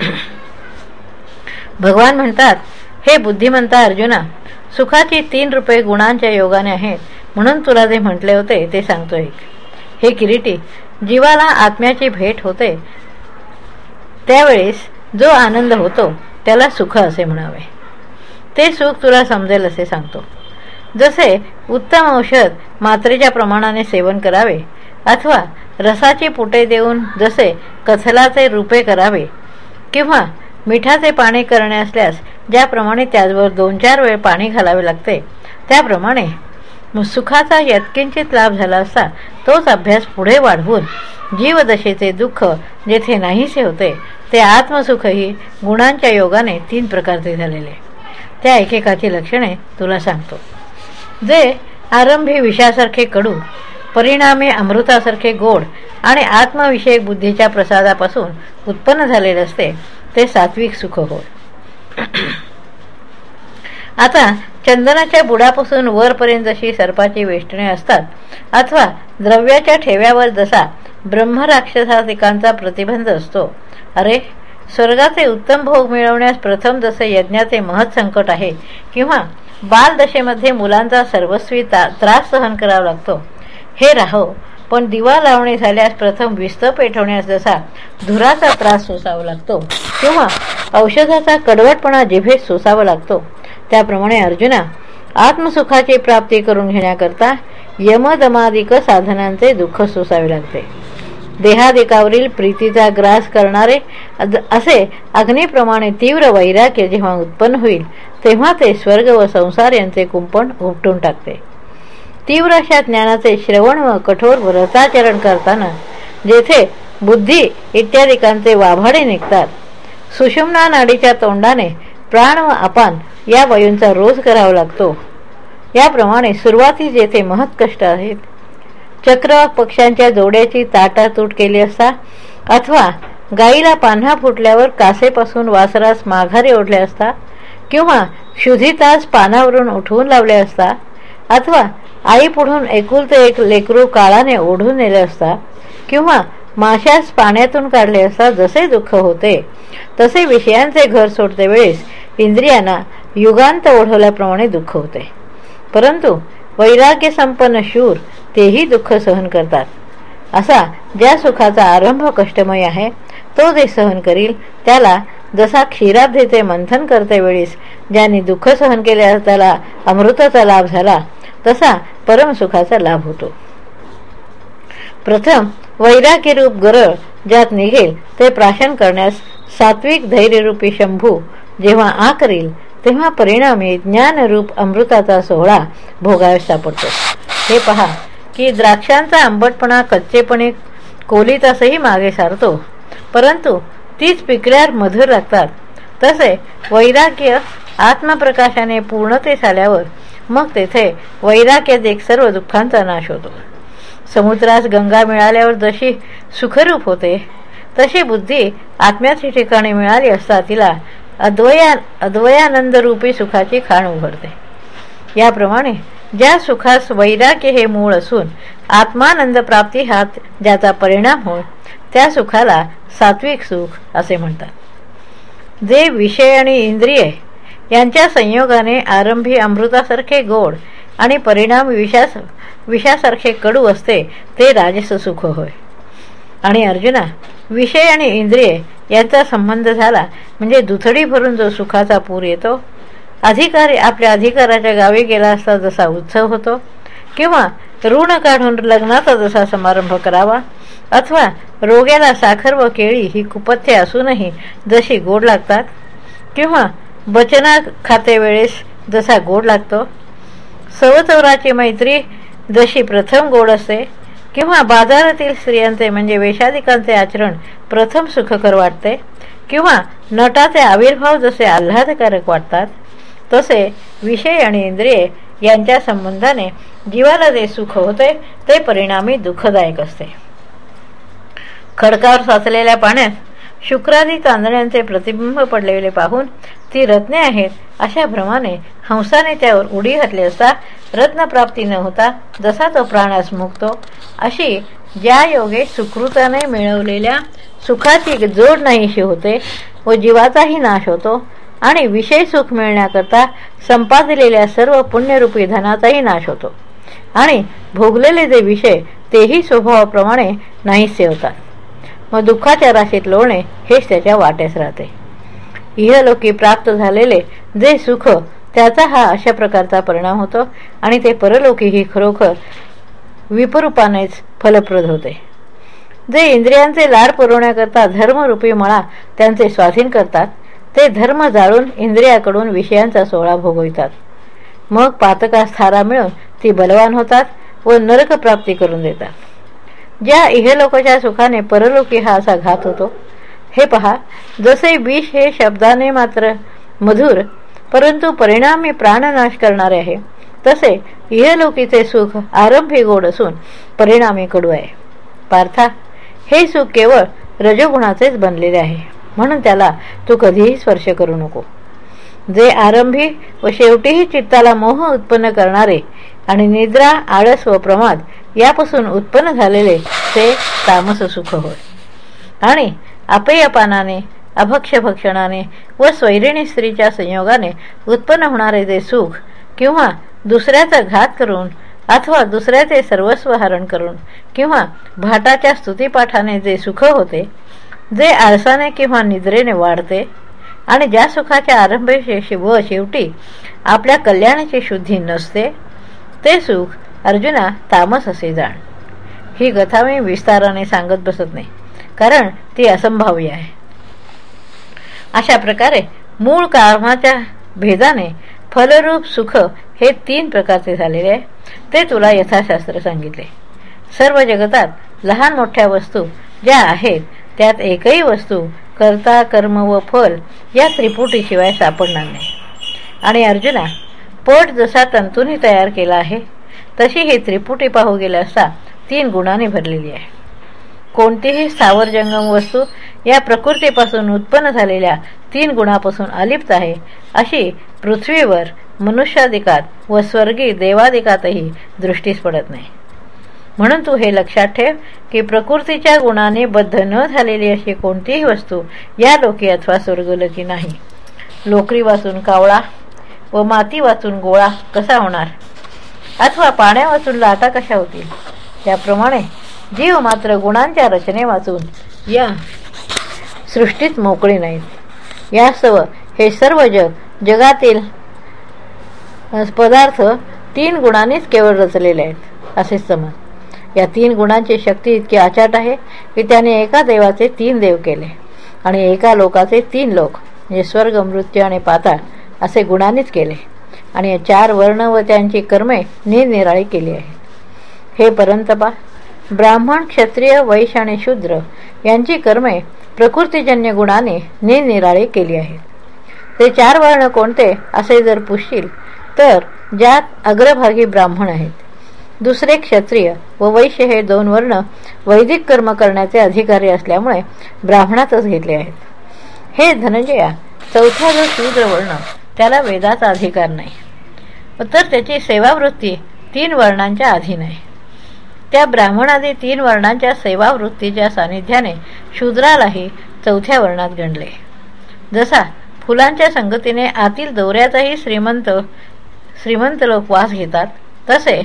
भगवान म्हणतात हे बुद्धिमंता अर्जुना सुखाची तीन रुपये गुणांच्या योगाने आहेत म्हणून तुला जे म्हटले होते ते सांगतो एक. हे किरीटी जीवाला आत्म्याची भेट होते. त्यावेळेस जो आनंद होतो त्याला सुख असे म्हणावे. ते सुख तुला समजेल असे सांगतो. जसे उत्तम औषध मात्रेच्या प्रमाणाने सेवन करावे अथवा रसाची पुटे देऊन जसे कथलाचे रूपे करावे किंवा मिठाचे पाणी करणे असल्यास ज्याप्रमाणे त्याचवर दोन चार वेळ पाणी घालावे लागते त्याप्रमाणे सुखाचा यत्किंचित लाभ झाला असता तोच अभ्यास पुढे वाढवून जीवदशेचे दुःख जेथे नाहीसे होते ते आत्मसुखही गुणांच्या योगाने तीन प्रकारचे झालेले. त्या एकेकाची लक्षणे तुला सांगतो. जे आरंभी विषासारखे कडू परिणामी अमृतासारखे गोड आणि आत्मविषयक बुद्धीच्या प्रसादापासून उत्पन्न झालेले असते ते सात्विक सुख होय. आता चंदनाच्या बुडापासून वरपर्यंत जशी सर्पाची वेष्टणे असतात अथवा द्रव्याच्या ठेव्यावर जसा ब्रह्मराक्षसाधिकांचा प्रतिबंध असतो अरे स्वर्गाचे उत्तम भोग मिळवण्यास प्रथम जसे यज्ञाचे महत् संकट आहे किंवा बालदशेमध्ये मुलांचा सर्वस्वी त्रास सहन करावा लागतो हे राहो पण दिवा लावणे झाल्यास प्रथम विस्त पेटवण्यास जसा धुराचा त्रास सोसावा लागतो किंवा औषधाचा कडवटपणा जिभेत सोसावा लागतो. त्याप्रमाणे अर्जुना आत्मसुखाची प्राप्ती करून घेण्याकरता यमदमादिक साधनांचे दुःख सोसावे लागते. देहादिकावरील प्रीतीचा ग्रास करणारे असे अग्नीप्रमाणे तीव्र वैराग्य जेव्हा उत्पन्न होईल तेव्हा ते स्वर्ग व संसार यांचे कुंपण उपटून टाकते. तीव्र अशा ज्ञानाचे श्रवण व कठोर व्रताचरण करताना जेथे बुद्धी इत्यादिकांचे वाभाडे निघतात सुषुम्ना नाडीच्या तोंडाने प्राण व अपान या वयूंचा रोज करावा लागतो. याप्रमाणे सुरुवातीस जेथे महत् कष्ट आहेत चक्र पक्ष्यांच्या जोड्याची ताटातूट केली असता अथवा गाईला पान्हा फुटल्यावर कासेपासून वासरास माघारी ओढले असता किंवा शुधितास पानावरून उठवून लावले असता अथवा आई पुढून एकुलते एक लेकरू काळाने ओढून नेले असता किंवा माशास पाण्यातून काढले असता जसे दुःख होते तसे विषयांचे घर सोडते वेळेस इंद्रियांना युगांत ओढवल्याप्रमाणे दुःख होते. परंतु वैराग्य संपन्न शूर तेही दुःख सहन करतात. असा ज्या सुखाचा आरंभ कष्टमय आहे तो जे सहन करील त्याला जसा क्षीराब्धीचे मंथन करते वेळीस ज्यांनी दुःख सहन केले त्याला अमृताचा लाभ झाला तसा परमसुखाचा लाभ होतो. प्रथम वैराकीरूप गरळ ज्यात निघेल ते प्राशन करण्यास सात्विक धैर्यरूपी शंभू जेव्हा आ करील तेव्हा परिणामी ज्ञानरूप अमृताचा सोहळा भोगाव्यास सापडतो. हे पहा की द्राक्षांचा आंबटपणा कच्चेपणे कोलीतासही मागे सारतो परंतु तीच पिकल्यावर मधुर लागतात तसे वैराग्य आत्मप्रकाशाने पूर्णतेस आल्यावर मग तेथे वैराग्यात एक सर्व दुःखांचा नाश होतो. समुद्रास गंगा मिळाल्यावर जशी सुखरूप होते तशी बुद्धी आत्म्याच्या ठिकाणी मिळाली असता तिला अद्वया अद्वयानंदरूपी सुखाची खाण उघडते. याप्रमाणे ज्या सुखास वैराग्य हे मूळ असून आत्मानंद प्राप्ती हात ज्याचा परिणाम होय. त्या सुखाला सात्विक सुख असे म्हणतात. जे विषय आणि इंद्रिय यांच्या संयोगाने आरंभी अमृतासारखे गोड आणि परिणाम विषास विषासारखे कडू असते ते राजस सुख होय. आणि अर्जुना विषय आणि इंद्रिय यांचा संबंध झाला म्हणजे दुथडी भरून जो सुखाचा पूर येतो अधिकारी आपल्या अधिकाराच्या गावी गेला असता जसा उत्सव होतो किंवा ऋण काढून लग्नाचा जसा समारंभ करावा अथवा रोग्याला साखर व केळी ही कुपथ्ये असूनही जशी गोड लागतात किंवा बचना खाते वेळेस जसा गोड लागतो सवचौराची मैत्री जशी प्रथम गोड असते किंवा बाजारातील स्त्रियांचे म्हणजे वेशाधिकांचे आचरण प्रथम सुखकर वाटते किंवा नटाचे आविर्भाव जसे आल्हादकारक वाटतात तसे विषय आणि इंद्रिये यांच्या संबंधाने जीवाला जे सुख होते ते परिणामी दुःखदायक असते. खडकावर साचलेल्या पाण्यात शुक्रादी चांदण्यांचे प्रतिबिंब पडलेले पाहून ती रत्ने आहेत. अशा भ्रमाने हंसाने त्यावर उडी घातली असता रत्नप्राप्ती न होता जसा तो प्राणास मुक्तो अशी ज्या योगे सुकृताने मिळवलेल्या सुखाची जोड नाहीशी होते व जीवाचाही नाश होतो आणि विषय सुख मिळण्याकरता संपादलेल्या सर्व पुण्यरूपी धनाचाही नाश होतो. आणि भोगलेले जे विषय तेही स्वभावाप्रमाणे नाहीसे होतात. मग दुःखाच्या राशीत लोणे हेच त्याच्या वाटेस राहते. इहलोकी प्राप्त झालेले जे सुख त्याचा हा अशा प्रकारचा परिणाम होतो आणि ते परलोकीही खरोखर विपरूपानेच फलप्रद होते. जे इंद्रियांचे लाड पुरवण्याकरता धर्मरूपी मळा त्यांचे स्वाधीन करतात ते धर्म जाळून इंद्रियाकडून विषयांचा सोहळा भोगवितात. मग पातकास थारा मिळून ती बलवान होतात व नरक प्राप्ती करून देतात. ज्या इहलोकाच्या सुखाने परलोकी हा असा घात होतो. हे पहा जसे विष हे शब्दाने मात्र मधुर परंतु परिणामी प्राणनाश करणारे आहे तसे इहलोकीचे सुख आरंभी गोड असून परिणामी कडू आहे. पार्था हे सुख केवळ रजगुणाचेच बनलेले आहे म्हणून त्याला तू कधीही स्पर्श करू नको. जे आरंभी व शेवटीही चित्ताला मोह उत्पन्न करणारे आणि निद्रा आळस व प्रमाद यापासून उत्पन्न झालेले ते तामस सुख होय. आणि अपेयपानाने अभक्ष्यभक्षणाने व स्वैरिणी स्त्रीच्या संयोगाने उत्पन्न होणारे जे सुख किंवा दुसऱ्याचा घात करून अथवा दुसऱ्याचे सर्वस्व हरण करून किंवा भाटाच्या स्तुतीपाठाने जे सुख होते जे आळसाने किंवा निद्रेने वाढते आणि ज्या सुखाच्या आरंभेशी व शेवटी आपल्या कल्याणाची शुद्धी नसते ते सुख अर्जुना तामस असे जाण. ही कथा मी विस्ताराने सांगत बसत नाही कारण ती असंभाव्य आहे. अशा प्रकारे मूळ कामाच्या भेदाने फलरूप सुख हे तीन प्रकारचे झालेले आहे. ते तुला यथाशास्त्र सांगितले. सर्व जगतात लहान मोठ्या वस्तू ज्या आहेत त्यात एकही वस्तू कर्ता कर्म व फल या त्रिपुटीशिवाय सापडणार नाही. आणि अर्जुना पट जसा तंतूने तयार केला आहे तशी ही त्रिपुटी पाहू गेले असता तीन गुणांनी भरलेली आहे. कोणतीही स्थावर जंगम वस्तू या प्रकृतीपासून उत्पन्न झालेल्या तीन गुणापासून अलिप्त आहे अशी पृथ्वीवर मनुष्याधिकात व स्वर्गी देवाधिकातही दृष्टीस पडत नाही. म्हणून तू हे लक्षात ठेव की प्रकृतीच्या गुणाने बद्ध न झालेली अशी कोणतीही वस्तू या लोकी अथवा स्वर्गलोकी नाही. लोकरी वाचून कावळा व माती वाचून गोळा कसा होणार? अथवा पाण्या वाचून लाटा कशा होतील? त्याप्रमाणे जीव मात्र गुणांच्या रचने वाचून या सृष्टीत मोकळे नाहीत. यासव हे सर्व जग जगातील पदार्थ तीन गुणांनीच केवळ रचलेले आहेत असे समज. या तीन गुणांची शक्ती इतकी आचाट आहे की त्याने एका देवाचे तीन देव केले आणि एका लोकाचे तीन लोक म्हणजे स्वर्ग मृत्यू आणि पाताळ असे गुणांनीच केले. आणि चार वर्ण व त्यांची कर्मे निरनिराळी केली आहेत. हे परंतपा ब्राह्मण क्षत्रिय वैश्य आणि शूद्र यांची कर्मे प्रकृतीजन्य गुणाने निरनिराळी केली आहेत. ते चार वर्ण कोणते असे जर पुसशील तर ज्यात अग्रभागी ब्राह्मण आहेत. दुसरे क्षत्रिय व वैश्य हे दोन वर्ण वैदिक कर्म करण्याचे अधिकारी असल्यामुळे ब्राह्मणातच घेतले आहेत. हे धनंजया चौथा जो शूद्र वर्ण त्याला वेदाचा अधिकार नाही. तर त्याची सेवावृत्ती तीन वर्णांच्या अधीन आहे. त्या ब्राह्मणादी तीन वर्णांच्या सेवावृत्तीच्या सानिध्याने शूद्रालाही चौथ्या वर्णात गणले. जसा फुलांच्या संगतीने आतील दौऱ्याचाही श्रीमंत श्रीमंत लोक वास घेतात तसे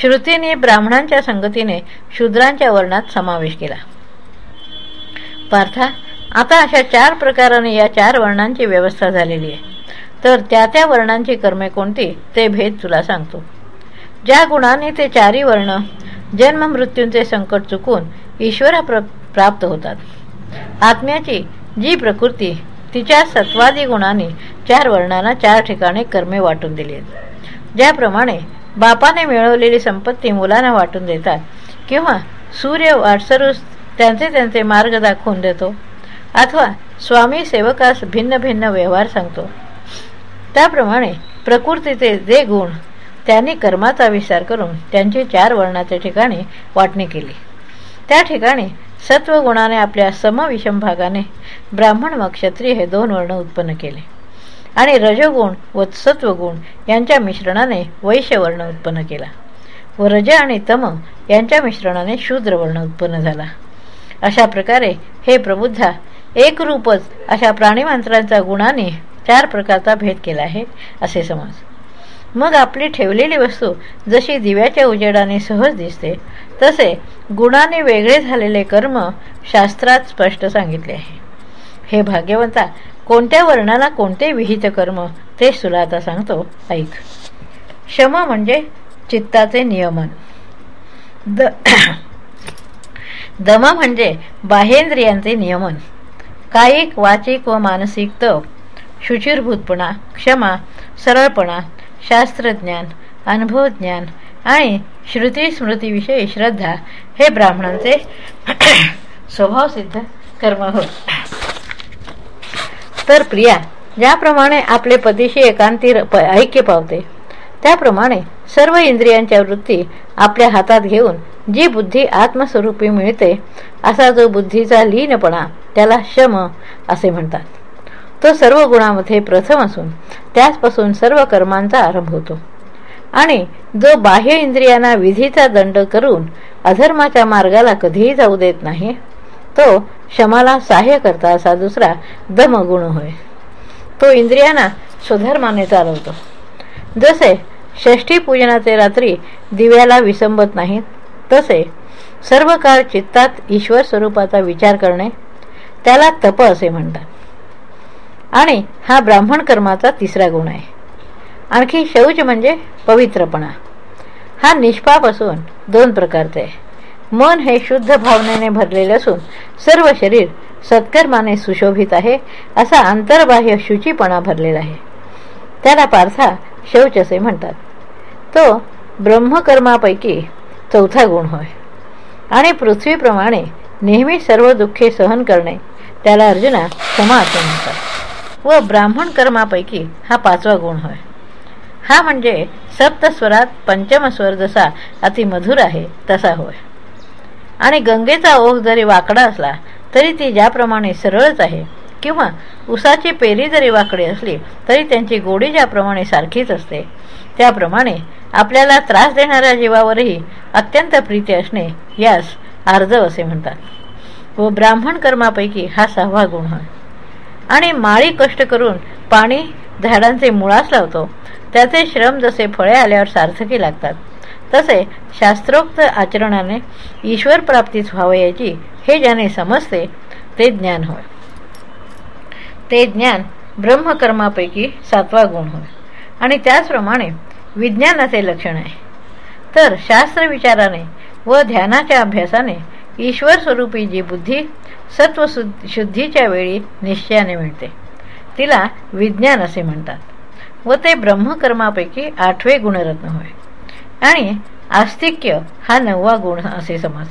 श्रुतीने ब्राह्मणांच्या संगतीने शूद्रांच्या वर्णात समावेश केला. पार्था आता अशा चार प्रकाराने या चार वर्णांची व्यवस्था झालेली आहे. तर त्या त्या वर्णांची कर्मे कोणती? ते भेद तुला सांगतो. ज्या गुणाने ते चारी वर्ण जन्म मृत्यूंचे संकट चुकून ईश्वरा प्र प्राप्त होतात. आत्म्याची जी प्रकृती तिच्या सत्वादी गुणाने चार वर्णांना चार ठिकाणी कर्मे वाटून दिली आहेत. ज्याप्रमाणे बापाने मिळवलेली संपत्ती मुलांना वाटून देतात किंवा सूर्य वाटसरूस त्यांचे त्यांचे मार्ग दाखवून देतो अथवा स्वामी सेवकास भिन्न भिन्न व्यवहार सांगतो. त्याप्रमाणे प्रकृतीचे जे गुण त्यांनी कर्माचा विचार करून त्यांची चार वर्णाच्या ठिकाणी वाटणी केली. त्या ठिकाणी सत्वगुणाने आपल्या समविषम भागाने ब्राह्मण व क्षत्रिय हे दोन वर्ण उत्पन्न केले. आणि रजगुण व सत्वगुण यांच्या मिश्रणाने वैश्यवर्ण उत्पन्न केला व रज आणि तम यांच्या मिश्रणाने शूद्रवर्ण उत्पन्न झाला. अशा प्रकारे हे प्रबुद्धा एकरूपच अशा प्राणीमांत्रांचा गुणाने चार प्रकारचा भेद केला आहे असे समज. मग आपली ठेवलेली वस्तू जशी दिव्याच्या उजेडाने सहज दिसते तसे गुणाने वेगळे झालेले कर्म शास्त्रात स्पष्ट सांगितले आहे. हे भाग्यवंता कोणत्या वर्णाला कोणते विहित कर्म ते तुला आता सांगतो ऐक. शम म्हणजे चित्ताचे नियमन. द दम म्हणजे बाहेंद्रियांचे नियमन. कायिक वाचिक व मानसिक तप. शुचिरभूतपणा क्षमा सरळपणा शास्त्रज्ञान अनुभवज्ञान आणि श्रुती स्मृतीविषयी श्रद्धा हे ब्राह्मणांचे स्वभावसिद्ध कर्म होत तर प्रिया ज्याप्रमाणे आपले पतीशी एकांती ऐक्य पावते त्याप्रमाणे सर्व इंद्रियांच्या वृत्ती आपल्या हातात घेऊन जी बुद्धी आत्मस्वरूपी मिळते असा जो बुद्धीचा लीनपणा त्याला शम असे म्हणतात. तो सर्व गुणामध्ये प्रथम असून त्याचपासून सर्व कर्मांचा आरंभ होतो. आणि जो बाह्य इंद्रियांना विधीचा दंड करून अधर्माच्या मार्गाला कधीही जाऊ देत नाही तो शमाला सहाय्य करता असा दुसरा दमगुण होय. तो इंद्रियांना स्वधर्माने चालवतो. जसे षष्ठी पूजनाचे रात्री दिव्याला विसंबत नाहीत तसे सर्व काळ चित्तात ईश्वर स्वरूपाचा विचार करणे त्याला तप असे म्हणतात. आणि हा ब्राह्मण कर्माचा तिसरा गुण आहे. आणखी शौच म्हणजे पवित्रपणा. हा निष्पाप असून दोन प्रकारचे आहे. मन हे शुद्ध भावनेने भरलेले असून सर्व शरीर सत्कर्माने सुशोभित आहे असा अंतर्बाह्य शुचीपणा भरलेला आहे. त्याला पार्था शौच असे म्हणतात. तो ब्रह्मकर्मापैकी चौथा गुण होय. आणि पृथ्वीप्रमाणे नेहमी सर्व दुःखे सहन करणे त्याला अर्जुना क्षमा असे म्हणतात. व ब्राह्मण कर्मापैकी हा पाचवा गुण होय. हा म्हणजे सप्तस्वरात पंचमस्वर जसा अतिमधुर आहे तसा होय. आणि गंगेचा ओघ जरी वाकडा असला तरी ती ज्याप्रमाणे सरळच आहे किंवा उसाची पेरी जरी वाकडी असली तरी त्यांची गोडी ज्याप्रमाणे सारखीच असते त्याप्रमाणे आपल्याला त्रास देणाऱ्या जीवावरही अत्यंत प्रीती असणे यास आर्जव असे म्हणतात. व ब्राह्मण कर्मापैकी हा सहावा गुण होय. आणि माळी कष्ट करून पाणी झाडांचे मुळास लावतो. त्याचे श्रम जसे फळे आल्यावर सार्थकी लागतात. तसे शास्त्रोक्त आचरणाने ईश्वर प्राप्तीच व्हावयाची हे ज्याने समजते ते ज्ञान होय. ते ज्ञान ब्रह्मकर्मापैकी सातवा गुण होय. आणि त्याचप्रमाणे विज्ञानाचे लक्षण आहे. तर शास्त्र विचाराने व ध्यानाच्या अभ्यासाने ईश्वर स्वरूपी जी बुद्धी सत्व शुद्धीच्या वेळी निश्चयाने मिळते. तिला विज्ञान असे म्हणतात. व ते ब्रह्मकर्मापैकी आठवे गुणरत्न होय. आणि आस्तिक्य हा नववा गुण असे समज.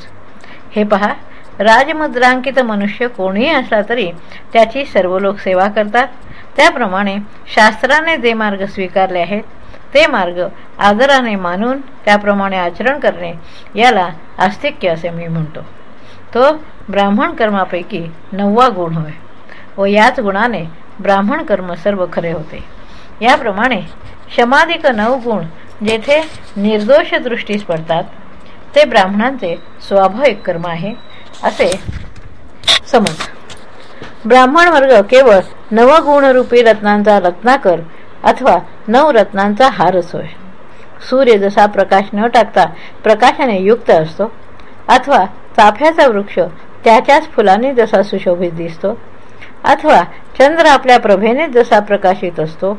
हे पहा राजमुद्रांकित मनुष्य कोणीही असला तरी त्याची सर्व लोक सेवा करतात. त्याप्रमाणे शास्त्राने जे मार्ग स्वीकारले आहेत ते मार्ग आदराने मानून त्याप्रमाणे आचरण करणे याला आस्तिक्य असे मी म्हणतो. तो ब्राह्मण कर्मापैकी नववा गुण होय. व याच गुणाने ब्राह्मण कर्म सर्व खरे होते. याप्रमाणे शमाधिक नऊ गुण जेथे निर्दोष दृष्टीस पडतात ते ब्राह्मणांचे स्वाभाविक कर्म आहे असे समज ब्राह्मण वर्ग केवळ नवगुणरूपी रत्नांचा रत्नाकर अथवा नवरत्नांचा हारच होय. सूर्य जसा प्रकाश न टाकता प्रकाशाने युक्त असतो अथवा चाफ्याचा वृक्ष त्याच्याच फुलांनी जसा सुशोभित दिसतो अथवा चंद्र आपल्या प्रभेने जसा प्रकाशित असतो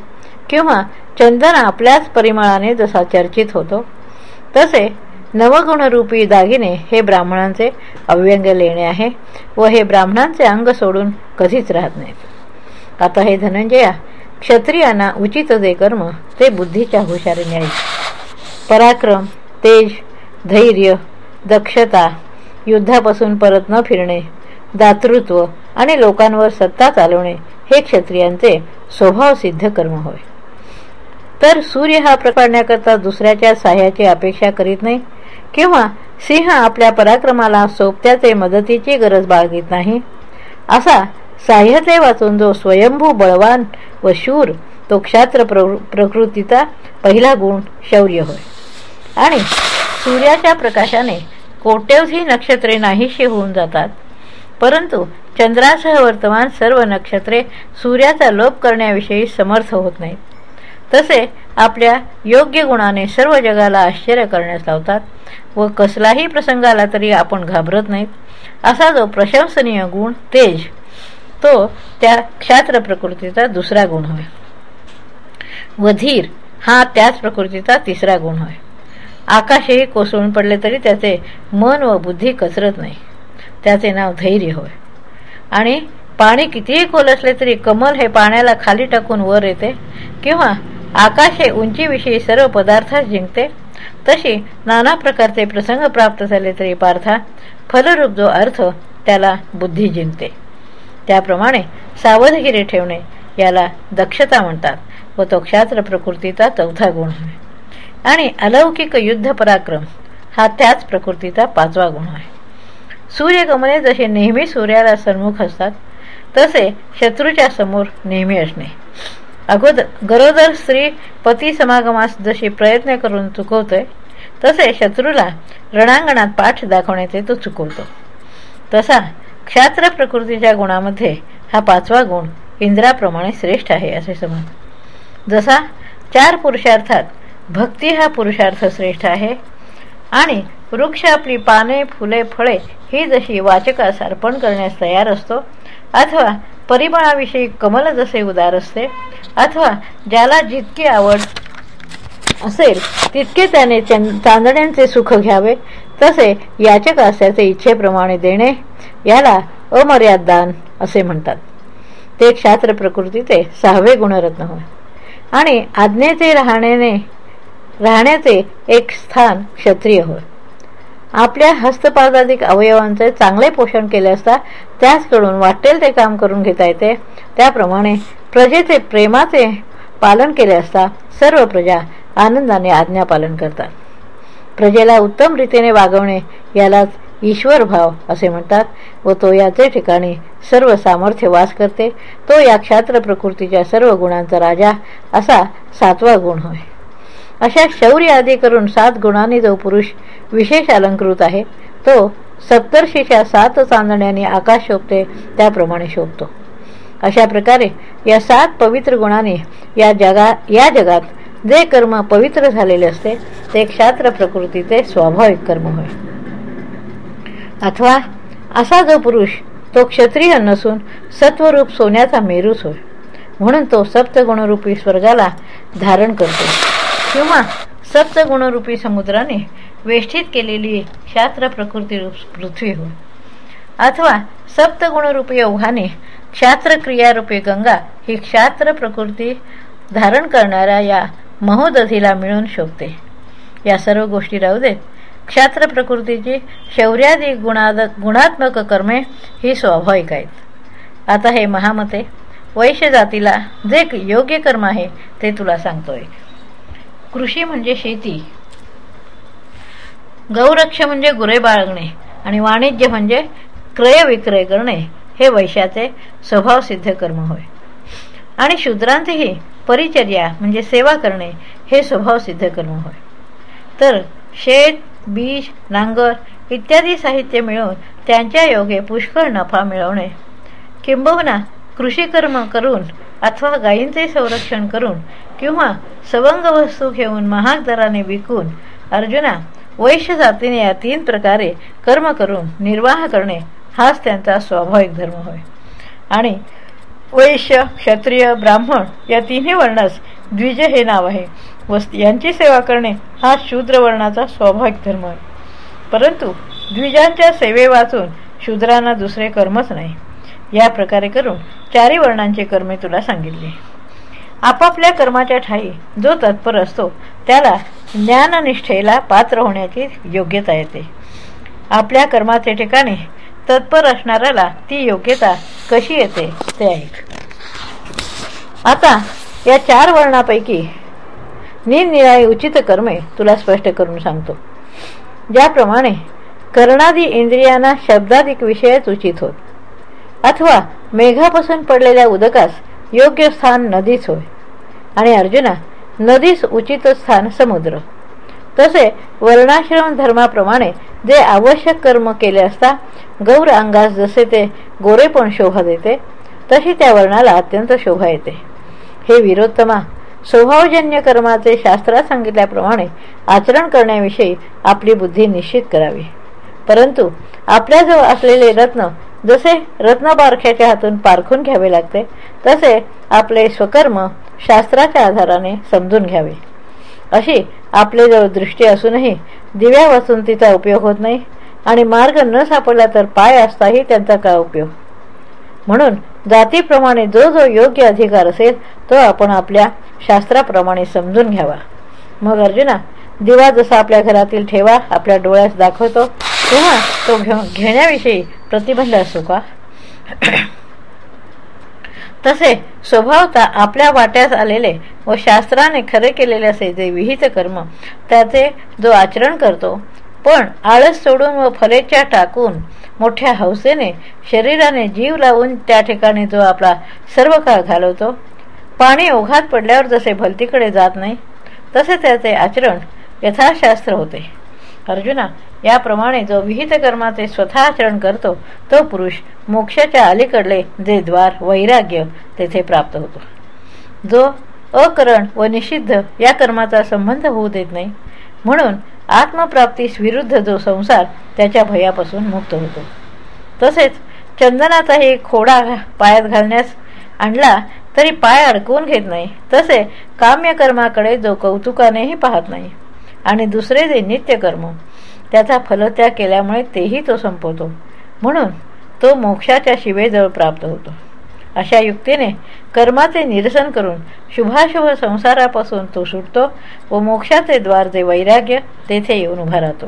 किंवा चंदन आपल्याच परिमळाने जसा चर्चित होतो तसे नवगुणरूपी दागिने हे ब्राह्मणांचे अव्यंग लेणे आहे व हे ब्राह्मणांचे अंग सोडून कधीच राहत नाहीत. आता हे धनंजया क्षत्रियांना उचित जे कर्म ते बुद्धीच्या हुशारीने ऐक पराक्रम तेज धैर्य दक्षता युद्धापासून परत न फिरणे दातृत्व आणि लोकांवर सत्ता चालवणे हे क्षत्रियांचे स्वभाव सिद्ध कर्म होय. तर सूर्य हा प्रकारण्याकरता दुसऱ्याच्या साह्याची अपेक्षा करीत नाही किंवा सिंह आपल्या पराक्रमाला सोबत्याचे मदतीची गरज बाळगीत नाही. असा साह्यते वाचून जो स्वयंभू बळवान व शूर तो क्षात्र प्रकृतीचा पहिला गुण शौर्य होय. आणि सूर्याच्या प्रकाशाने कोट्यवधी नक्षत्रे नाहीशी होऊन जातात. परंतु चंद्रासह वर्तमान सर्व नक्षत्रे सूर्याचा लोप करण्याविषयी समर्थ होत नाहीत. तसे आपल्या योग्य गुणाने सर्व जगाला आश्चर्य करण्यास लावतात व कसलाही प्रसंग आला तरी आपण घाबरत नाहीत. असा जो प्रशंसनीय गुण तेज तो त्या क्षात्र प्रकृतीचा दुसरा गुण होय. व धीर हा त्याच प्रकृतीचा तिसरा गुण होय. आकाशही कोसळून पडले तरी त्याचे मन व बुद्धी कचरत नाही. त्याचे नाव धैर्य होय. आणि पाणी कितीही खोल असले तरी कमल हे पाण्याला खाली टाकून वर येते किंवा आकाश हे उंचीविषयी सर्व पदार्थात जिंकते. तशी नाना प्रकारचे प्रसंग प्राप्त झाले तरी पार्था फलरूप जो अर्थ त्याला बुद्धी जिंकते. त्याप्रमाणे सावधगिरी ठेवणे याला दक्षता म्हणतात व तो क्षात्र प्रकृतीचा चौथा गुण आहे. आणि अलौकिक युद्ध पराक्रम हा त्याच प्रकृतीचा पाचवा गुण आहे. सूर्यगमने जसे नेहमी सूर्याला सन्मुख असतात तसे शत्रूच्या समोर नेहमी असणे. अगोदर गरोदर स्त्री पती समागमास जशी प्रयत्न करून चुकवतोय तसे शत्रूला रणांगणात पाठ दाखवण्याचे तो चुकवतो. तसा क्षात्र प्रकृतीच्या गुणामध्ये हा पाचवा गुण इंद्राप्रमाणे श्रेष्ठ आहे असे समज. जसा चार पुरुषार्थात भक्ती हा पुरुषार्थ श्रेष्ठ आहे. आणि वृक्ष आपली पाने फुले फळे ही जशी वाचकास अर्पण करण्यास तयार असतो अथवा परिमळाविषयी कमल जसे उदार असते अथवा ज्याला जितकी आवड असेल तितके त्याने चांदण्यांचे सुख घ्यावे तसे याचकास त्याचे इच्छेप्रमाणे देणे याला अमर्याद दान असे म्हणतात. ते क्षात्र प्रकृतीचे सहावे गुणरत्न होय. आणि आज्ञेचे राहण्याने राहण्याचे एक स्थान क्षत्रिय होय. आपल्या हस्तपादाधिक अवयवांचे चांगले पोषण केले असता त्याचकडून वाटेल ते काम करून घेता येते. त्याप्रमाणे प्रजेचे प्रेमाचे पालन केले असता सर्व प्रजा आनंदाने आज्ञा पालन करतात. प्रजेला उत्तम रीतीने वागवणे यालाच ईश्वर भाव असे म्हणतात व तो याचे ठिकाणी सर्व सामर्थ्य वास करते. तो या क्षात्र प्रकृतीच्या सर्व गुणांचा राजा असा सातवा गुण होय. अशा शौर्य आदी करून सात गुणांनी जो पुरुष विशेष अलंकृत आहे तो सप्तर्षीच्या सात चांदण्याने आकाश शोभते त्याप्रमाणे शोभतो. अशा प्रकारे या सात पवित्र गुणाने या जगा या जगात जे कर्म पवित्र झालेले असते ते क्षात्र प्रकृतीचे स्वाभाविक कर्म होय. अथवा असा जो पुरुष तो क्षत्रिय नसून सत्वरूप सोन्याचा मेरूच होय. म्हणून तो सप्तगुणरूपी स्वर्गाला धारण करतो. किंवा सप्तगुणरूपी समुद्राने वेष्टित केलेली क्षात्र प्रकृती पृथ्वी होय. अथवा सप्तगुणरूपी ओघाने क्षात्रक्रियारूपी गंगा ही क्षात्र प्रकृती धारण करणाऱ्या या महोदधीला मिळून शोभते. या सर्व गोष्टी राहू देत क्षात्र प्रकृतीची शौर्यादी गुणाद गुणात्मक कर्मे ही स्वाभाविक आहेत. आता हे महामते वैश्य जातीला जे योग्य कर्म आहे ते तुला सांगतोय. कृषी म्हणजे शेती. गौरक्ष म्हणजे गुरे बाळगणे आणि वाणिज्य म्हणजे क्रय विक्रय करणे हे वैशाचे स्वभाव सिद्ध कर्म होय. आणि शूद्रांतही परिचर्या म्हणजे सेवा करणे हे स्वभाव सिद्ध कर्म होय. तर शेत बीज नांगर इत्यादी साहित्य मिळवून त्यांच्या योगे पुष्कळ नफा मिळवणे किंबहुना कृषीकर्म करून अथवा गायींचे संरक्षण करून किंवा सवंग वस्तू घेऊन महाग दराने विकून अर्जुना वैश्य जातीने या तीन प्रकारे कर्म करून निर्वाह करणे हाच त्यांचा स्वाभाविक धर्म होय. आणि वैश्य क्षत्रिय ब्राह्मण या तिन्ही वर्णास द्विज हे नाव आहे. व यांची सेवा करणे हा शूद्र वर्णाचा स्वाभाविक धर्म आहे. परंतु द्विजांच्या सेवे वाचून शूद्रांना दुसरे कर्मच नाही. या प्रकारे करून चारी वर्णांचे कर्मे तुला सांगितले. आपापल्या कर्माच्या ठाई जो तत्पर असतो त्याला ज्ञाननिष्ठेला पात्र होण्याची योग्यता येते. आपल्या कर्माचे ठिकाणी तत्पर असणाऱ्याला ती योग्यता कशी येते ते ऐक. आता या चार वर्णापैकी निरनिराळी उचित कर्मे तुला स्पष्ट करून सांगतो. ज्याप्रमाणे कर्णादी इंद्रियांना शब्दाधिक विषयच उचित होत. अथवा मेघापासून पडलेल्या उदकास योग्य स्थान नदीच होय. आणि अर्जुना नदीस उचित स्थान समुद्र. तसे वर्णाश्रम धर्माप्रमाणे जे आवश्यक कर्म केले असता गौर अंगास जसे ते गोरेपण शोभा देते तशी त्या वर्णाला अत्यंत शोभा येते. हे विरोत्तमा स्वभावजन्य कर्माचे शास्त्रात सांगितल्याप्रमाणे आचरण करण्याविषयी आपली बुद्धी निश्चित करावी. परंतु आपल्याजवळ असलेले रत्न जसे रत्नबारख्याच्या हातून पारखून घ्यावे लागते तसे आपले स्वकर्म शास्त्राच्या आधाराने समजून घ्यावे. अशी आपलेजवळ दृष्टी असूनही दिव्या वाचून तिचा उपयोग होत नाही आणि मार्ग न सापडला तर पाय असताही त्यांचा काय उपयोग? म्हणून जातीप्रमाणे जो जो योग्य अधिकार असेल तो आपण आपल्या शास्त्राप्रमाणे समजून घ्यावा. मग अर्जुना दिवा जसा आपल्या घरातील ठेवा आपल्या डोळ्यास दाखवतो तेव्हा तो घेण्याविषयी प्रतिबंध असो का? तसे स्वभावता आपल्या वाट्यास आलेले व शास्त्राने खरे केलेले असे जे विहित कर्म त्याचे जो आचरण करतो पण आळस सोडून व फलेच्या टाकून मोठ्या हौसेने शरीराने जीव लावून त्या ठिकाणी जो आपला सर्व काळ घालवतो पाणी ओघात पडल्यावर जसे भलतीकडे जात नाही तसे त्याचे आचरण यथाशास्त्र होते. अर्जुना याप्रमाणे जो विहित कर्माचे स्वतः आचरण करतो तो पुरुष मोक्षाच्या अलीकडले जे द्वार वैराग्य तेथे प्राप्त होतो. जो अकरण व निषिद्ध या कर्माचा संबंध होऊ देत नाही म्हणून आत्मप्राप्तीस विरुद्ध जो संसार त्याच्या भयापासून मुक्त होतो. तसेच चंदनाचाही खोडा पायात घालण्यास आणला तरी पाय अडकवून घेत नाही तसे काम्यकर्माकडे जो कौतुकानेही पाहत नाही. आणि दुसरे जे नित्यकर्म त्याचा फलत्याग केल्यामुळे तेही तो संपवतो. म्हणून तो मोक्षाच्या शिवेजवळ प्राप्त होतो. अशा युक्तीने कर्माचे निरसन करून शुभाशुभ संसारापासून तो सुटतो व मोक्षाचे द्वार जे वैराग्य तेथे येऊन उभा राहतो.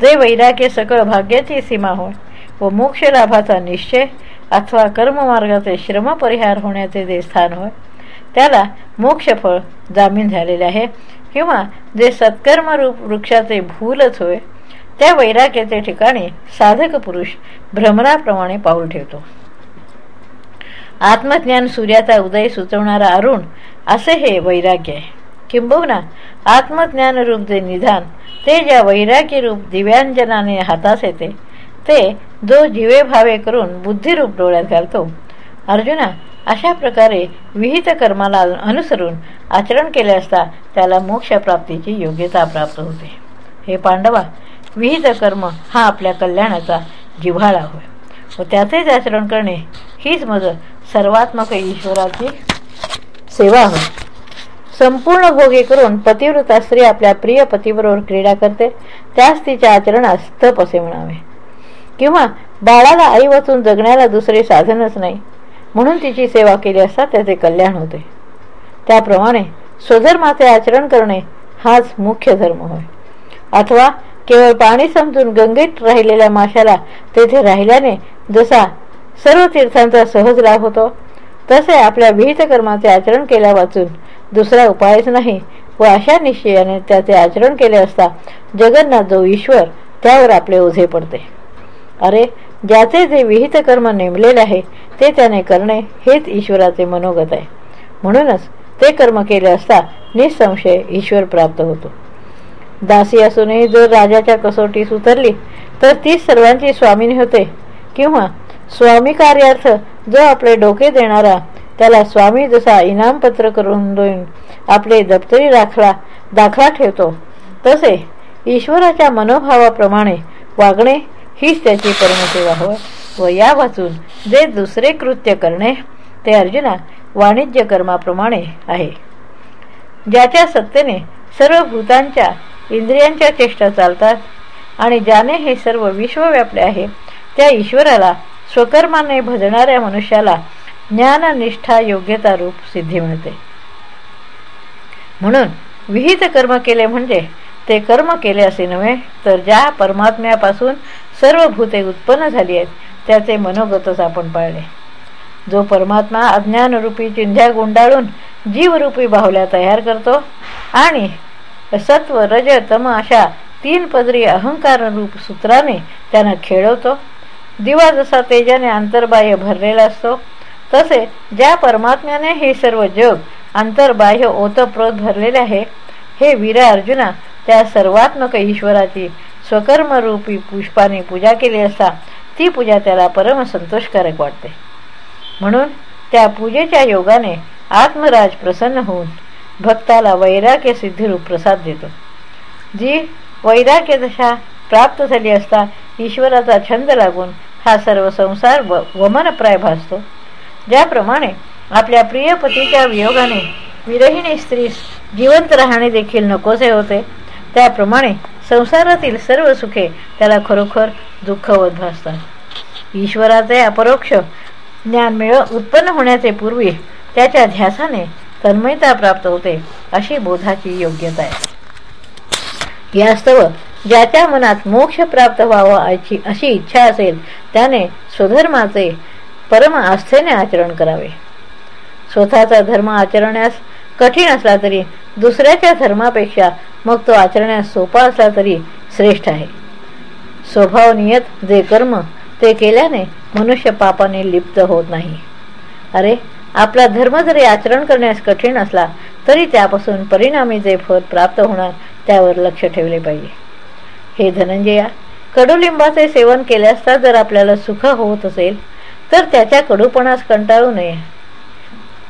जे वैराग्य सकळ भाग्याची सीमा होय व मोक्ष लाभाचा निश्चय अथवा कर्ममार्गाचे श्रमपरिहार होण्याचे जे स्थान होय त्याला मोक्षफळ जामीन झालेले आहे किंवा जे सत्कर्मरूप वृक्षाचे भूलच होय त्या वैराग्याचे ठिकाणी साधक पुरुष भ्रमराप्रमाणे पाऊल ठेवतो. आत्मज्ञान सूर्याचा उदय सुचवणारा अरुण असे हे वैराग्य आहे. किंबहुना आत्मज्ञानरूप जे निधान ते ज्या वैराग्यरूप दिव्यांजनाने हातास येते ते जो जीवे भावे करून बुद्धिरूप डोळ्यात घालतो. अर्जुना अशा प्रकारे विहित कर्माला अनुसरून आचरण केले असता त्याला मोक्षप्राप्तीची योग्यता प्राप्त होते. हे पांडवा विहित कर्म हा आपल्या कल्याणाचा जिव्हाळा होय. व त्याचेच आचरण करणे हीच मदत सर्वात्मक ईश्वराची सेवा होय. संपूर्ण भोगे करून पतिव्रता स्त्री आपल्या प्रिय पतीबरोबर क्रीडा करते त्यास तिच्या आचरणास तप असे म्हणावे. किंवा बाळाला आई वाचून जगण्याला दुसरे साधनच नाही. म्हणून तिची सेवा केली असता त्याचे कल्याण होते. त्याप्रमाणे स्वधर्माचे आचरण करणे हाच मुख्य धर्म होय. अथवा केवळ पाणी समजून गंगेत राहिलेल्या माशाला तेथे राहिल्याने जसा सर्व तीर्थांचा सहज लाभ होतो तसे आपल्या विहित कर्माचे आचरण केल्या वाचून दुसरा उपायच नाही व अशा निश्चयाने त्याचे आचरण केले असता जगन्नाथ जो ईश्वर त्यावर आपले ओझे पडते. अरे ज्याचे जे विहित कर्म नेमलेले आहे ते त्याने करणे हेच ईश्वराचे मनोगत आहे. म्हणूनच ते कर्म केले असता निसंशय ईश्वर प्राप्त होतो. दासी असूनही जर राजाच्या कसोटीस उतरली तर ती सर्वांची स्वामिनी होते. किंवा स्वामी कार्यार्थ जो आपले डोके देणारा त्याला स्वामी जसा इनामपत्र करून देऊन आपले दप्तरी राखला दाखला ठेवतो तसे ईश्वराच्या मनोभावाप्रमाणे वागणे हीच त्याची परमसेवा होय व या वाचून जे दुसरे कृत्य करणे ते अर्जुना वाणिज्य कर्माप्रमाणे आहे. ज्याच्या सत्तेने सर्व भूतांच्या इंद्रियांच्या चेष्टा चालतात आणि ज्याने हे सर्व विश्व व्यापले आहे त्या ईश्वराला स्वकर्माने भजणाऱ्या मनुष्याला ज्ञाननिष्ठा योग्यता रूप सिद्धी मिळते. म्हणून विहित कर्म केले म्हणजे ते कर्म केले असे नव्हे तर ज्या परमात्म्यापासून सर्व भूते उत्पन्न झाली आहेत त्याचे मनोगतच आपण पाळले. जो परमात्मा अज्ञानरूपी चिंध्या गुंडाळून जीवरूपी बाहुल्या तयार करतो आणि सत्व रज तम अशा तीन पदरी अहंकाररूप सूत्राने त्यांना खेळवतो दिवा जसा तेजाने आंतरबाह्य भरलेला असतो तसे ज्या परमात्म्याने हे सर्व जग आंतरबाह्य ओतप्रोत भरलेले आहे हे वीरा अर्जुना त्या सर्वात्मक ईश्वराची स्वकर्मरूपी पुष्पाने पूजा केली असता ती पूजा त्याला परम संतोषकारक वाटते. म्हणून त्या पूजेच्या योगाने आत्मराज प्रसन्न होऊन भक्ताला वैराग्य सिद्धिरूप प्रसाद देतो. जी वैराग्य दशा प्राप्त झाली असता ईश्वराचा छंद लागून हा सर्व संसार व वमनप्राय भासतो. ज्याप्रमाणे आपल्या प्रिय पतीच्या वियोगाने विरहिणी स्त्री जिवंत राहणे देखील नकोसे होते. त्याप्रमाणे संसारातील सर्व सुखे त्याला खरोखर दुःखवत भासतात. ईश्वराचे अपरोक्ष ज्ञान मिळ उत्पन्न होण्याचे पूर्वी त्याच्या ध्यासाने तन्मयता प्राप्त होते अशी बोधाची योग्यता आहे. यास्तव ज्याच्या मनात मोक्ष प्राप्त व्हावा अशी इच्छा असेल त्याने स्वधर्माचे परम आस्थेने आचरण करावे. स्वतःचा धर्म आचरण्यास कठीण असला तरी दुसऱ्याच्या धर्मापेक्षा मग तो आचरण्यास सोपा असला तरी श्रेष्ठ आहे. स्वभाव नियत जे कर्म ते केल्याने मनुष्य पापाने लिप्त होत नाही. अरे आपला धर्म जरी आचरण करण्यास कठीण असला तरी त्यापासून परिणामी जे फळ प्राप्त होणार त्यावर लक्ष ठेवले पाहिजे. हे धनंजया कडुलिंबाचे सेवन केल्यासता जर आपल्याला सुख होत असेल तर त्याच्या कडूपणास कंटाळू नये.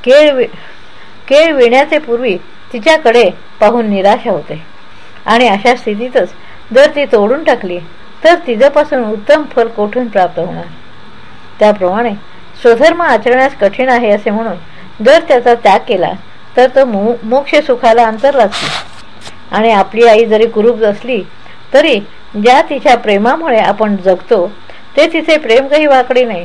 केळ केळ विण्याचे पूर्वी तिच्याकडे पाहून निराशा होते. आणि अशा स्थितीतच जर ती तोडून टाकली तर तिच्यापासून उत्तम फल कोठून प्राप्त होणार? त्याप्रमाणे स्वधर्म आचरण्यास कठीण आहे असे म्हणून जर त्याचा त्याग केला तर तो मोक्ष सुखाला अंतर लागते आणि आपली आई जरी कुरूप असली तरी ज्या तिच्या प्रेमामुळे आपण जगतो ते तिचे प्रेम काही वाकडे नाही.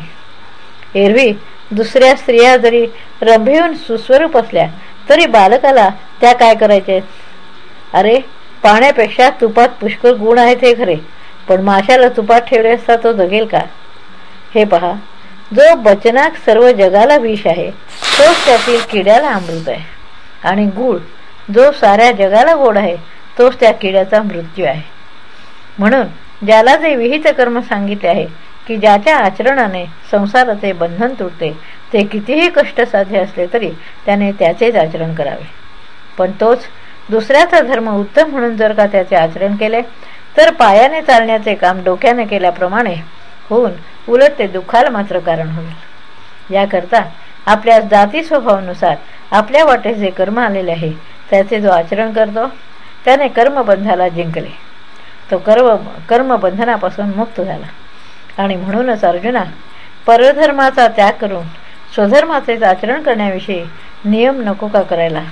एरवी दुसऱ्या स्त्रिया जरी रंभेहून सुस्वरूप असल्या तरी बालकाला त्या काय करायचे? अरे पाण्यापेक्षा तुपात पुष्कळ गुण आहेत हे खरे पण माशाला तुपात ठेवले असता तो जगेल का? हे पहा जो बचनाक सर्व जगाला विष आहे तोच त्यातील किड्याला अमृत आहे. आणि गुळ जो साऱ्या जगाला गोड आहे तोच त्या किड्याचा मृत्यू आहे. म्हणून ज्याला जे विहित कर्म सांगितले आहे की ज्याच्या आचरणाने संसाराचे बंधन तुटते ते कितीही कष्ट साध्य असले तरी त्याने त्याचेच आचरण करावे. पण तोच दुसऱ्याचा धर्म उत्तम म्हणून जर का त्याचे आचरण केले तर पायाने चालण्याचे काम डोक्याने केल्याप्रमाणे होऊन उलट ते दुःखाला मात्र कारण होईल. याकरता आपल्या जाती स्वभावानुसार आपल्या वाटे जे कर्म आलेले आहे त्याचे जो आचरण करतो त्याने कर्मबंधाला जिंकले. तो कर्म कर्मबंधनापासून मुक्त झाला. आणि म्हणूनच अर्जुना परधर्माचा त्याग करून स्वधर्माचे आचरण करण्याविषयी नियम नको का करायला?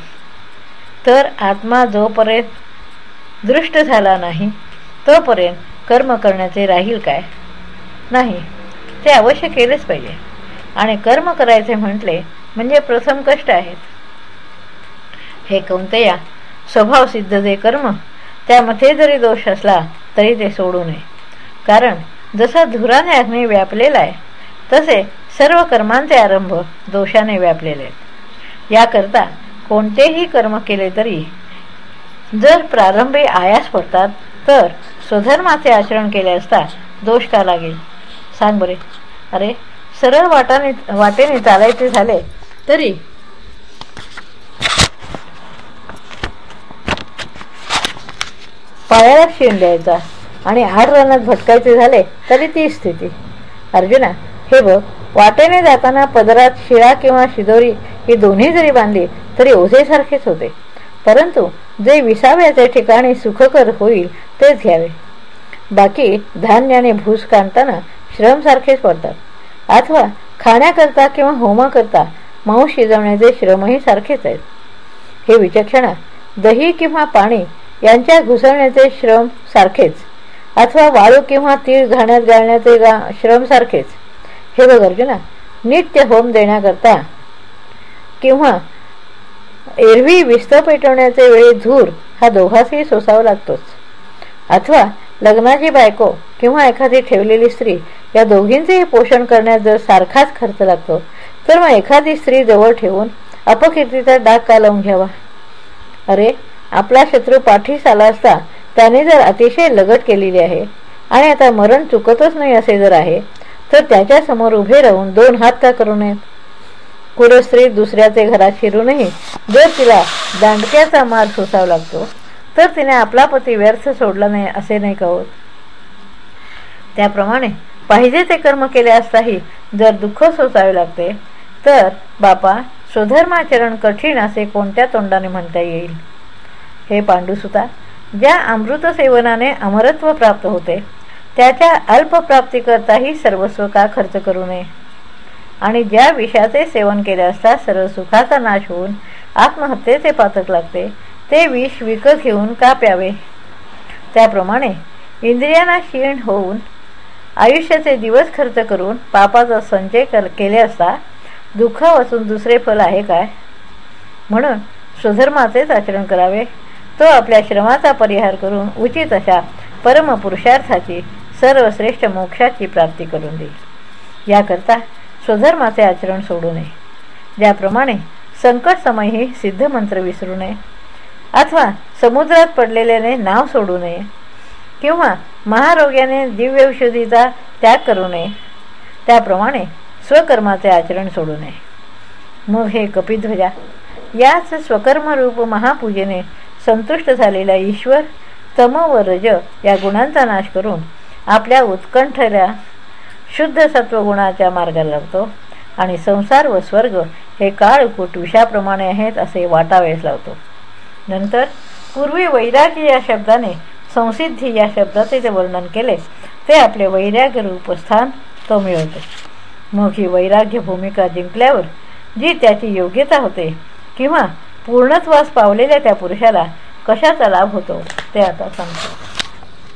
तर आत्मा जोपर्यंत दृष्ट झाला नाही तोपर्यंत कर्म करण्याचे राहील काय? नाही ते अवश्य केलेच पाहिजे. आणि कर्म करायचे म्हटले म्हणजे प्रथम कष्ट आहेत. हे कोणते स्वभाव सिद्ध जे कर्म त्यामध्ये जरी दोष असला तरी ते सोडू नये. कारण जसा धुराने अग्नी व्यापलेला आहे तसे सर्व कर्मांचे आरंभ दोषाने व्यापलेले आहेत. याकरता कोणतेही कर्म केले तरी जर प्रारंभी आयास पडतात तर स्वधर्माचे आचरण केले असता दोष का लागेल? सांग बरे. अरे सरळ वाटाने वाटेने चालायचे झाले तरी पायाला शेण द्यायचा आणि आठ रनात भटकायचे झाले तरी ती स्थिती. अर्जुना हे बघ वाटेने जाताना पदरात शिळा किंवा शिदोरी ही दोन्ही जरी बांधली तरी ओझेसारखेच होते. परंतु जे विसाव्याचे ठिकाणी सुखकर होईल तेच घ्यावे. बाकी धान्य आणि भूस काढताना श्रमसारखेच पडतात. अथवा खाण्याकरता किंवा होमाकरता मांस शिजवण्याचे श्रमही सारखेच आहेत. हे विचक्षणा दही किंवा पाणी यांच्या घुसळण्याचे श्रम सारखेच. अथवा वाळू किंवा तीळ घाण्यात घालण्याचे श्रम सारखेच. हे बघ अर्जुना नित्य होम देण्याकरता किंवा एरवी विस्त पेटवण्याचे वेळी धूर हा दोघासही सोसावा लागतोच. अथवा लग्नाची बायको किंवा एखादी ठेवलेली स्त्री या दोघींचेही पोषण करण्यात जर सारखाच खर्च लागतो तर मग एखादी स्त्री जवळ ठेवून अपकीर्तीचा डाग का लावून घ्यावा? अरे आपला शत्रू पाठीस आला असता त्याने जर अतिशय लगट केलेली आहे आणि आता मरण चुकतच नाही असे जर आहे तर त्याच्यासमोर उभे राहून दोन हात का करू नयेत? कुरस्त्री दुसऱ्याचे घरात शिरूनही जर तिला दांडक्याचा मार सोसावा लागतो तर तिने आपला पती व्यर्थ सोडला नाही असे नाही कळत. त्याप्रमाणे पाहिजे ते कर्म केले असताही जर दुःख सोसावे लागते तर बापा स्वधर्माचरण कठीण असे कोणत्या तोंडाने म्हणता येईल? हे पांडुसुता ज्या अमृतसेवनाने अमरत्व प्राप्त होते त्याच्या अल्पप्राप्तीकरताही सर्वस्व का खर्च करू नये? आणि ज्या विषाचे सेवन केले असता सर्व सुखाचा नाश होऊन आत्महत्येचे पातक लागते ते विष विकत घेऊन का प्यावे? त्याप्रमाणे इंद्रियांना क्षीण होऊन आयुष्याचे दिवस खर्च करून पापाचा संचय केले असता दुःख वाचून दुसरे फल आहे काय? म्हणून स्वधर्माचेच आचरण करावे. तो आपल्या श्रमाचा परिहार करून उचित अशा परमपुरुषार्थाची सर्वश्रेष्ठ मोक्षाची प्राप्ती करून देईल. याकरता स्वधर्माचे आचरण सोडू नये. ज्याप्रमाणे संकट समयही सिद्ध मंत्र विसरू नये. अथवा समुद्रात पडलेल्याने नाव सोडू नये. किंवा महारोग्याने दिव्यौषधीचा त्याग करू नये. त्याप्रमाणे स्वकर्माचे आचरण सोडू नये. मग हे कपिध्वजा याच स्वकर्मरूप महापूजेने संतुष्ट झालेला ईश्वर तम व रज या गुणांचा नाश करून आपल्या उत्कंठल्या शुद्ध सत्वगुणाच्या मार्गाला लावतो. आणि संसार व स्वर्ग हे काळकूट विषाप्रमाणे आहेत असे वाटावेस लावतो. नंतर पूर्वी वैराग्य या शब्दाने संसिद्धी या शब्दाचे जे वर्णन केले ते आपले वैराग्य रूपस्थान तो मिळवतो. मग ही वैराग्य भूमिका जिंकल्यावर जी त्याची योग्यता होते किंवा पूर्णत्वास पावलेल्या त्या पुरुषाला कशाचा लाभ होतो ते आता सांगतो.